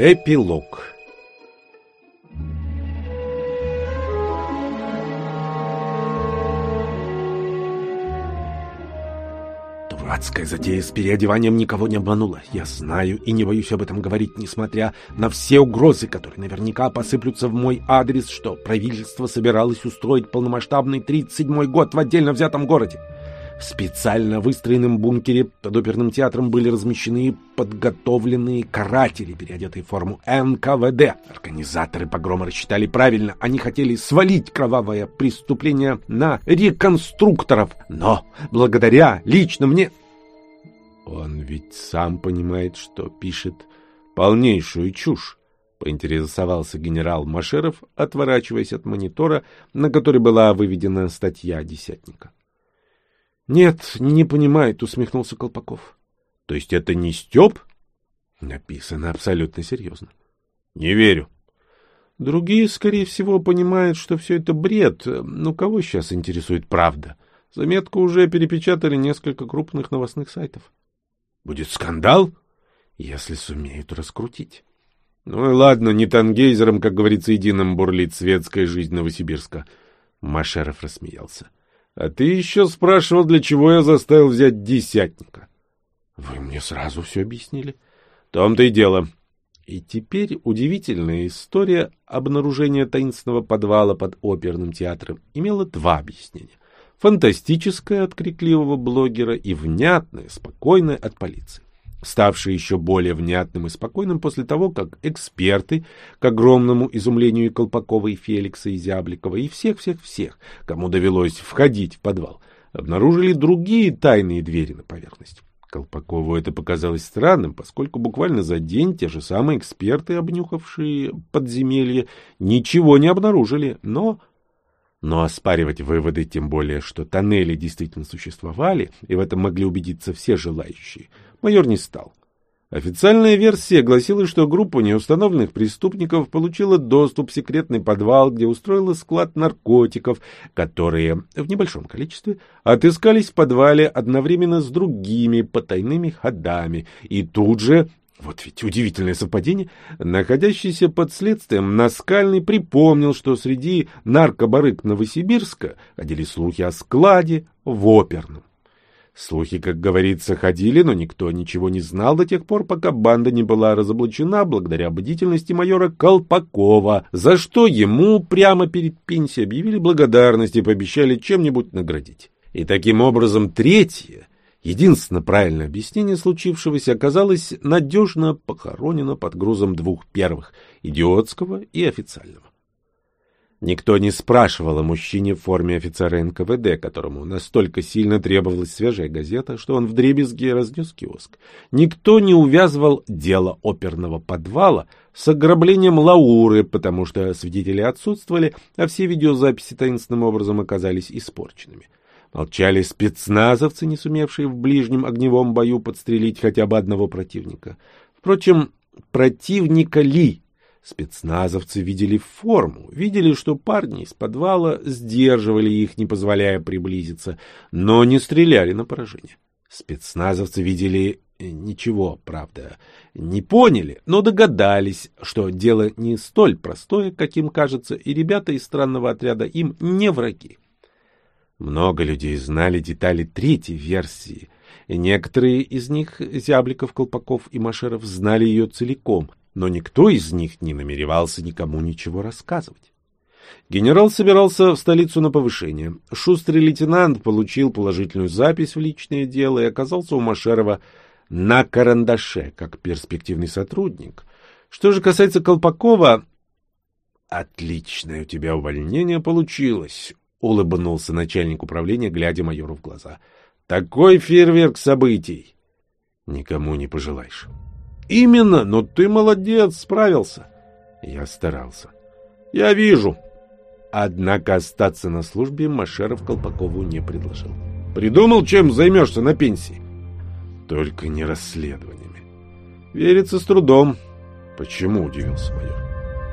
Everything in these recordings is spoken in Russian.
Эпилог Дурацкая затея с переодеванием никого не обманула. Я знаю и не боюсь об этом говорить, несмотря на все угрозы, которые наверняка посыплются в мой адрес, что правительство собиралось устроить полномасштабный 37-й год в отдельно взятом городе. В специально выстроенном бункере под оперным театром были размещены подготовленные каратели, переодетые в форму НКВД. Организаторы погрома рассчитали правильно. Они хотели свалить кровавое преступление на реконструкторов. Но благодаря лично мне... Он ведь сам понимает, что пишет полнейшую чушь. Поинтересовался генерал Машеров, отворачиваясь от монитора, на который была выведена статья десятника. Нет, не понимает, усмехнулся Колпаков. То есть это не Степ? Написано абсолютно серьезно. Не верю. Другие, скорее всего, понимают, что все это бред. Но кого сейчас интересует правда? Заметку уже перепечатали несколько крупных новостных сайтов. Будет скандал, если сумеют раскрутить. Ну и ладно, не тангейзером, как говорится, единым бурлит светская жизнь Новосибирска. Машеров рассмеялся. А ты еще спрашивал, для чего я заставил взять десятника. Вы мне сразу все объяснили. В том-то и дело. И теперь удивительная история обнаружения таинственного подвала под оперным театром имела два объяснения. Фантастическое от крикливого блогера и внятное, спокойное от полиции ставший еще более внятным и спокойным после того, как эксперты, к огромному изумлению и Колпакова, и Феликса, и Зябликова, и всех-всех-всех, кому довелось входить в подвал, обнаружили другие тайные двери на поверхности. Колпакову это показалось странным, поскольку буквально за день те же самые эксперты, обнюхавшие подземелье, ничего не обнаружили, но... Но оспаривать выводы, тем более, что тоннели действительно существовали, и в этом могли убедиться все желающие — майор не стал. Официальная версия гласила, что группа неустановленных преступников получила доступ в секретный подвал, где устроила склад наркотиков, которые в небольшом количестве отыскались в подвале одновременно с другими потайными ходами, и тут же вот ведь удивительное совпадение. Находящийся под следствием Наскальный припомнил, что среди наркобарык Новосибирска ходили слухи о складе в оперном. Слухи, как говорится, ходили, но никто ничего не знал до тех пор, пока банда не была разоблачена благодаря бдительности майора Колпакова, за что ему прямо перед пенсией объявили благодарность и пообещали чем-нибудь наградить. И таким образом третье, единственно правильное объяснение случившегося оказалось надежно похоронено под грузом двух первых — идиотского и официального. Никто не спрашивал о мужчине в форме офицера НКВД, которому настолько сильно требовалась свежая газета, что он в дребезги разнес киоск. Никто не увязывал дело оперного подвала с ограблением Лауры, потому что свидетели отсутствовали, а все видеозаписи таинственным образом оказались испорченными. Молчали спецназовцы, не сумевшие в ближнем огневом бою подстрелить хотя бы одного противника. Впрочем, противника ли Спецназовцы видели форму, видели, что парни из подвала сдерживали их, не позволяя приблизиться, но не стреляли на поражение. Спецназовцы видели э, ничего, правда, не поняли, но догадались, что дело не столь простое, каким кажется, и ребята из странного отряда им не враги. Много людей знали детали третьей версии, некоторые из них, Зябликов, Колпаков и Машеров, знали ее целиком, но никто из них не намеревался никому ничего рассказывать. Генерал собирался в столицу на повышение. Шустрый лейтенант получил положительную запись в личное дело и оказался у Машерова на карандаше, как перспективный сотрудник. Что же касается Колпакова... — Отличное у тебя увольнение получилось, — улыбнулся начальник управления, глядя майору в глаза. — Такой фейерверк событий. Никому не пожелаешь. Именно, но ты молодец, справился. Я старался. Я вижу. Однако остаться на службе Машеров Колпакову не предложил. Придумал, чем займешься на пенсии? Только не расследованиями. Верится с трудом. Почему, удивился майор?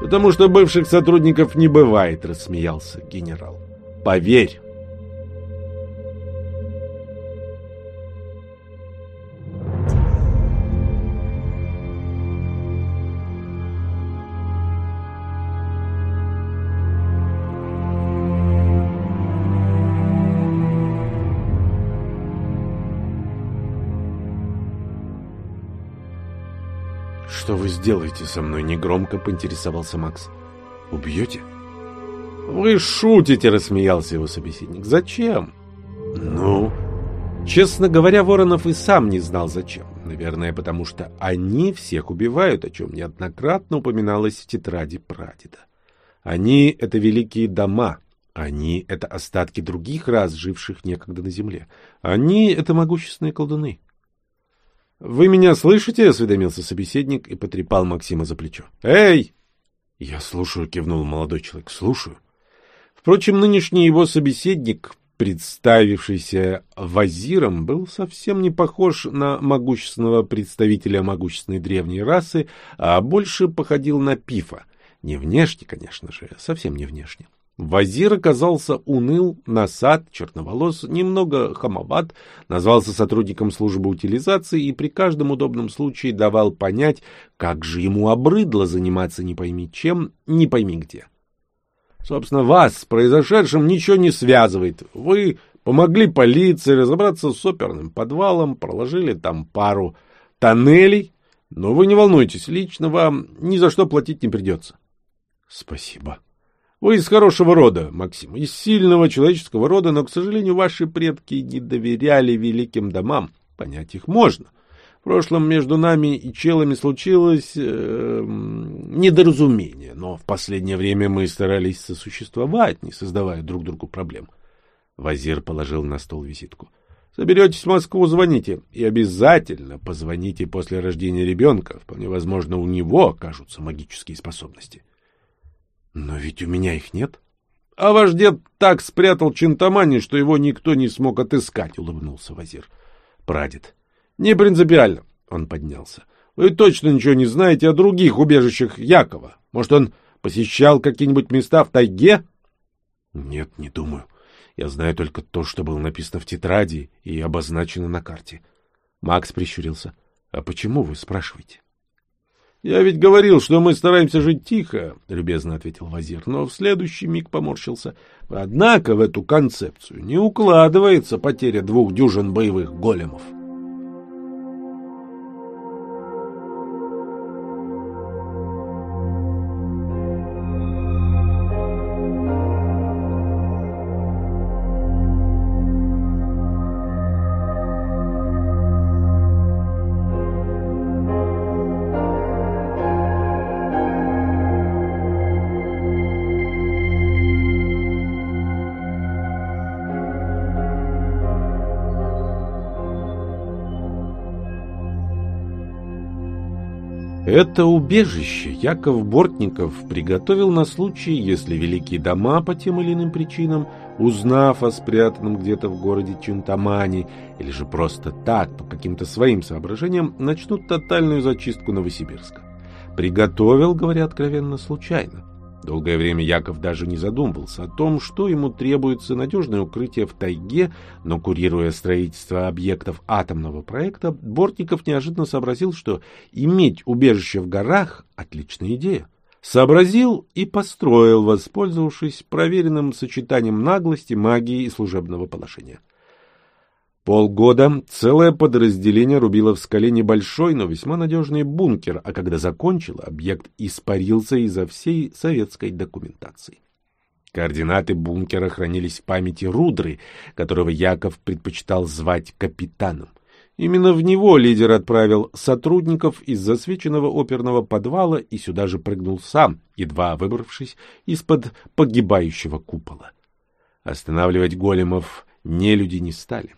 Потому что бывших сотрудников не бывает, рассмеялся генерал. Поверь. Сделаете со мной?» — негромко поинтересовался Макс. «Убьете?» «Вы шутите!» — рассмеялся его собеседник. «Зачем?» «Ну...» Честно говоря, Воронов и сам не знал зачем. Наверное, потому что они всех убивают, о чем неоднократно упоминалось в тетради прадеда. Они — это великие дома, они — это остатки других рас, живших некогда на земле. Они — это могущественные колдуны. — Вы меня слышите? — осведомился собеседник и потрепал Максима за плечо. — Эй! — Я слушаю, — кивнул молодой человек. — Слушаю. Впрочем, нынешний его собеседник представившийся вазиром, был совсем не похож на могущественного представителя могущественной древней расы, а больше походил на пифа. Не внешне, конечно же, совсем не внешне. Вазир оказался уныл, насад, черноволос, немного хамоват, назвался сотрудником службы утилизации и при каждом удобном случае давал понять, как же ему обрыдло заниматься не пойми чем, не пойми где. Собственно, вас с произошедшим ничего не связывает. Вы помогли полиции разобраться с оперным подвалом, проложили там пару тоннелей, но вы не волнуйтесь, лично вам ни за что платить не придется. — Спасибо. Вы из хорошего рода, Максим, из сильного человеческого рода, но, к сожалению, ваши предки не доверяли великим домам. Понять их можно прошлом между нами и челами случилось э, недоразумение, но в последнее время мы старались сосуществовать, не создавая друг другу проблем. Вазир положил на стол визитку. Соберетесь в Москву, звоните. И обязательно позвоните после рождения ребенка. Вполне возможно, у него окажутся магические способности. Но ведь у меня их нет. А ваш дед так спрятал Чинтамани, что его никто не смог отыскать, — улыбнулся Вазир. Прадед. Не принципиально. Он поднялся. Вы точно ничего не знаете о других убежищах Якова. Может, он посещал какие-нибудь места в тайге? Нет, не думаю. Я знаю только то, что было написано в тетради и обозначено на карте. Макс прищурился. А почему вы спрашиваете? Я ведь говорил, что мы стараемся жить тихо, любезно ответил Вазир, но в следующий миг поморщился. Однако в эту концепцию не укладывается потеря двух дюжин боевых големов. Это убежище Яков Бортников приготовил на случай, если великие дома по тем или иным причинам, узнав о спрятанном где-то в городе Чунтамани, или же просто так, по каким-то своим соображениям, начнут тотальную зачистку Новосибирска. Приготовил, говоря откровенно, случайно. Долгое время Яков даже не задумывался о том, что ему требуется надежное укрытие в тайге, но курируя строительство объектов атомного проекта, Бортников неожиданно сообразил, что иметь убежище в горах — отличная идея. Сообразил и построил, воспользовавшись проверенным сочетанием наглости, магии и служебного положения. Полгода целое подразделение рубило в скале небольшой, но весьма надежный бункер, а когда закончило, объект испарился изо всей советской документации. Координаты бункера хранились в памяти Рудры, которого Яков предпочитал звать капитаном. Именно в него лидер отправил сотрудников из засвеченного оперного подвала и сюда же прыгнул сам, едва выбравшись из-под погибающего купола. Останавливать големов нелюди не стали.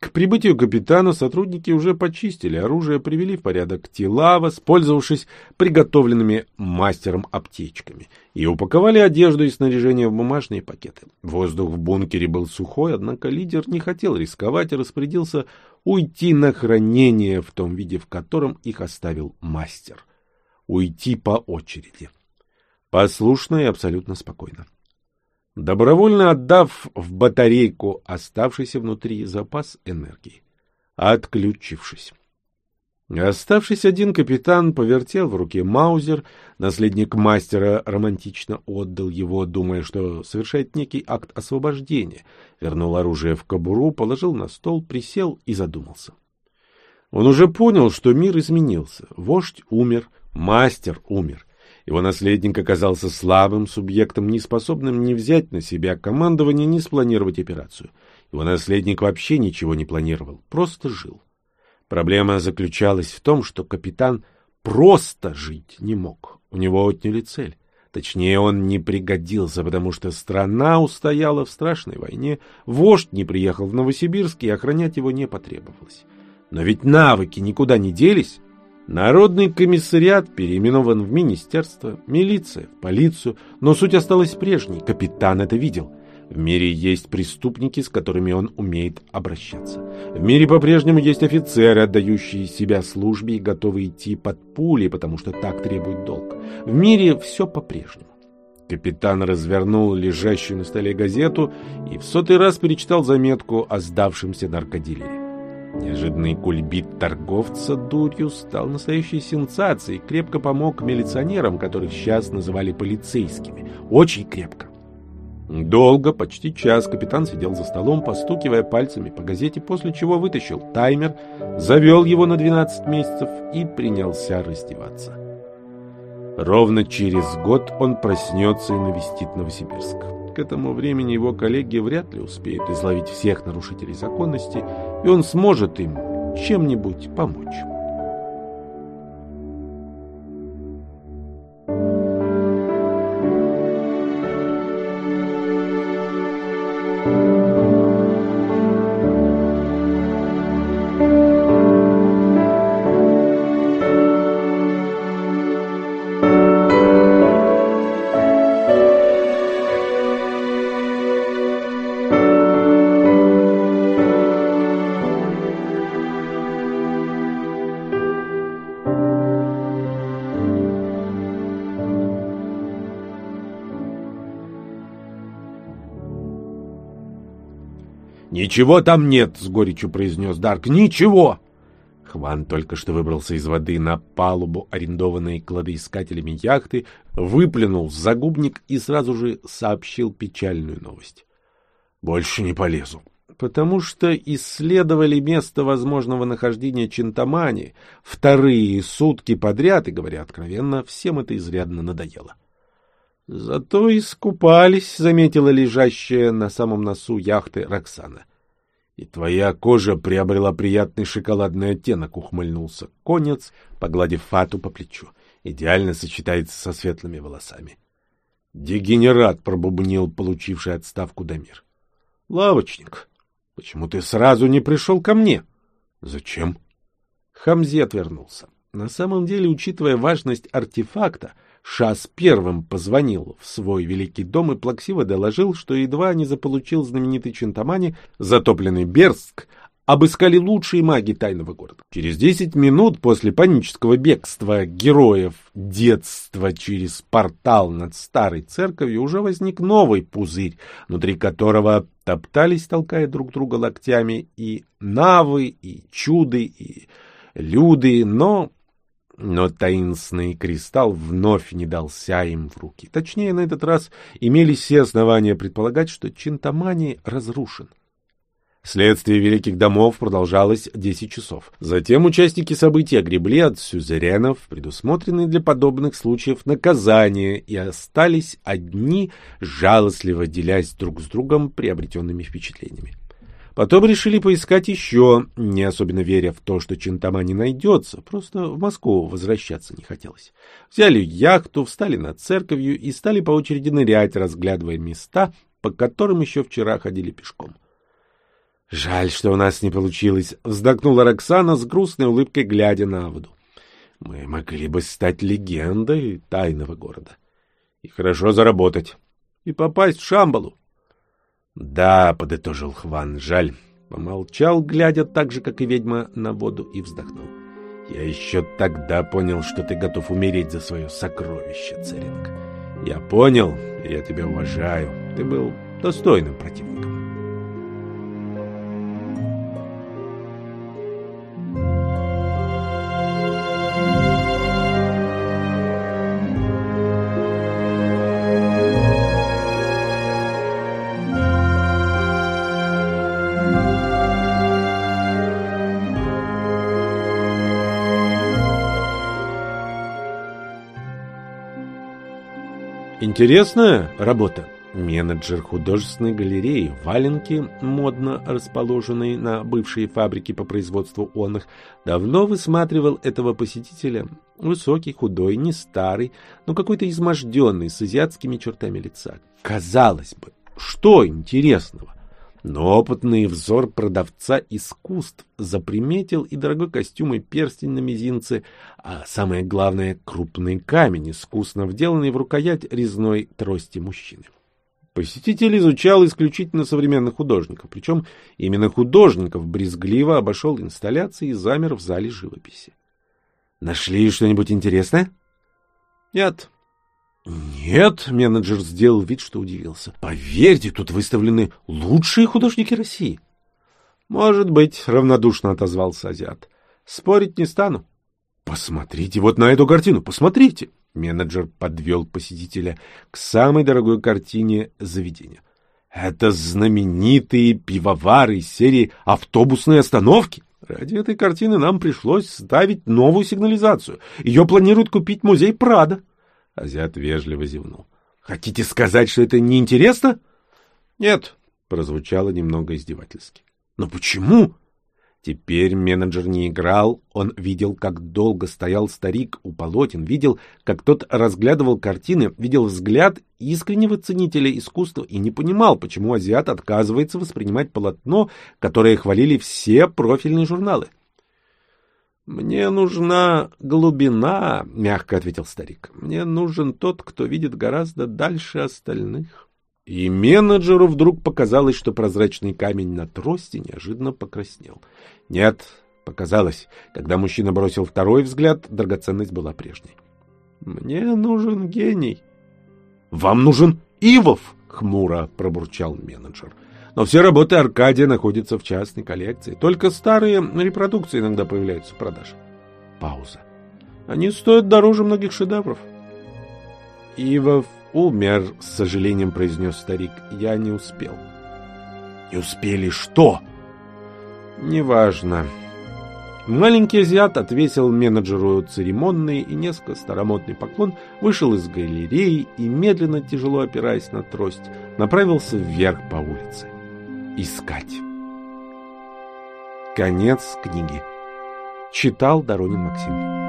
К прибытию капитана сотрудники уже почистили оружие, привели в порядок тела, воспользовавшись приготовленными мастером аптечками, и упаковали одежду и снаряжение в бумажные пакеты. Воздух в бункере был сухой, однако лидер не хотел рисковать и распорядился уйти на хранение в том виде, в котором их оставил мастер. Уйти по очереди. Послушно и абсолютно спокойно добровольно отдав в батарейку оставшийся внутри запас энергии, отключившись. Оставшись один, капитан повертел в руке маузер, наследник мастера романтично отдал его, думая, что совершает некий акт освобождения, вернул оружие в кобуру, положил на стол, присел и задумался. Он уже понял, что мир изменился. Вождь умер, мастер умер. Его наследник оказался слабым субъектом, неспособным ни взять на себя командование, ни спланировать операцию. Его наследник вообще ничего не планировал, просто жил. Проблема заключалась в том, что капитан просто жить не мог. У него отняли цель. Точнее, он не пригодился, потому что страна устояла в страшной войне, вождь не приехал в Новосибирск, и охранять его не потребовалось. Но ведь навыки никуда не делись. Народный комиссариат переименован в министерство, милиция в полицию, но суть осталась прежней, капитан это видел. В мире есть преступники, с которыми он умеет обращаться. В мире по-прежнему есть офицеры, отдающие себя службе и готовые идти под пули, потому что так требует долг. В мире все по-прежнему. Капитан развернул лежащую на столе газету и в сотый раз перечитал заметку о сдавшемся наркодилере. Неожиданный кульбит торговца дурью стал настоящей сенсацией, крепко помог милиционерам, которых сейчас называли полицейскими. Очень крепко. Долго, почти час, капитан сидел за столом, постукивая пальцами по газете, после чего вытащил таймер, завел его на 12 месяцев и принялся раздеваться. Ровно через год он проснется и навестит Новосибирск. К этому времени его коллеги вряд ли успеют изловить всех нарушителей законности, и он сможет им чем-нибудь помочь. «Ничего там нет», — с горечью произнес Дарк. «Ничего!» Хван только что выбрался из воды на палубу, арендованной кладоискателями яхты, выплюнул загубник и сразу же сообщил печальную новость. «Больше не полезу, потому что исследовали место возможного нахождения Чинтамани вторые сутки подряд, и, говоря откровенно, всем это изрядно надоело». Зато искупались, — заметила лежащая на самом носу яхты Роксана. И твоя кожа приобрела приятный шоколадный оттенок, — ухмыльнулся конец, погладив Фату по плечу. Идеально сочетается со светлыми волосами. Дегенерат, — пробубнил получивший отставку Дамир. Лавочник, почему ты сразу не пришел ко мне? Зачем? Хамзи отвернулся. На самом деле, учитывая важность артефакта, — Шас первым позвонил в свой великий дом и плаксиво доложил, что едва не заполучил знаменитый Чинтамани, затопленный Берск, обыскали лучшие маги тайного города. Через десять минут после панического бегства героев детства через портал над старой церковью уже возник новый пузырь, внутри которого топтались, толкая друг друга локтями, и навы, и чуды, и люды, но но таинственный кристалл вновь не дался им в руки. Точнее, на этот раз имелись все основания предполагать, что Чинтамани разрушен. Следствие великих домов продолжалось 10 часов. Затем участники событий огребли от сюзеренов, предусмотренные для подобных случаев, наказания, и остались одни, жалостливо делясь друг с другом приобретенными впечатлениями. Потом решили поискать еще, не особенно веря в то, что Чинтама не найдется, просто в Москву возвращаться не хотелось. Взяли яхту, встали над церковью и стали по очереди нырять, разглядывая места, по которым еще вчера ходили пешком. «Жаль, что у нас не получилось», — вздохнула Роксана с грустной улыбкой, глядя на воду. «Мы могли бы стать легендой тайного города. И хорошо заработать. И попасть в Шамбалу. Да, подытожил Хван, жаль. Помолчал, глядя так же, как и ведьма, на воду и вздохнул. Я еще тогда понял, что ты готов умереть за свое сокровище, Церинг. Я понял, я тебя уважаю. Ты был достойным противником. Интересная работа. Менеджер художественной галереи Валенки, модно расположенной на бывшей фабрике по производству онных, давно высматривал этого посетителя. Высокий, худой, не старый, но какой-то изможденный, с азиатскими чертами лица. Казалось бы, что интересного? Но опытный взор продавца искусств заприметил и дорогой костюм, и перстень на мизинце, а самое главное — крупный камень, искусно вделанный в рукоять резной трости мужчины. Посетитель изучал исключительно современных художников, причем именно художников брезгливо обошел инсталляции и замер в зале живописи. «Нашли что-нибудь интересное?» «Нет», «Нет», — менеджер сделал вид, что удивился. «Поверьте, тут выставлены лучшие художники России». «Может быть», — равнодушно отозвался азиат. «Спорить не стану». «Посмотрите вот на эту картину, посмотрите!» Менеджер подвел посетителя к самой дорогой картине заведения. «Это знаменитые пивовары из серии «Автобусные остановки». Ради этой картины нам пришлось ставить новую сигнализацию. Ее планирует купить музей Прада. Азиат вежливо зевнул. — Хотите сказать, что это неинтересно? — Нет, — прозвучало немного издевательски. — Но почему? Теперь менеджер не играл, он видел, как долго стоял старик у полотен, видел, как тот разглядывал картины, видел взгляд искреннего ценителя искусства и не понимал, почему азиат отказывается воспринимать полотно, которое хвалили все профильные журналы. — «Мне нужна глубина», — мягко ответил старик. «Мне нужен тот, кто видит гораздо дальше остальных». И менеджеру вдруг показалось, что прозрачный камень на трости неожиданно покраснел. Нет, показалось. Когда мужчина бросил второй взгляд, драгоценность была прежней. «Мне нужен гений». «Вам нужен Ивов!» — хмуро пробурчал менеджер. Но все работы Аркадия находятся в частной коллекции. Только старые репродукции иногда появляются в продаже. Пауза. Они стоят дороже многих шедевров. Ивов умер, с сожалением произнес старик. Я не успел. Не успели что? Неважно. Маленький азиат отвесил менеджеру церемонный и несколько старомодный поклон, вышел из галереи и, медленно, тяжело опираясь на трость, направился вверх по улице искать. Конец книги. Читал Доронин Максим.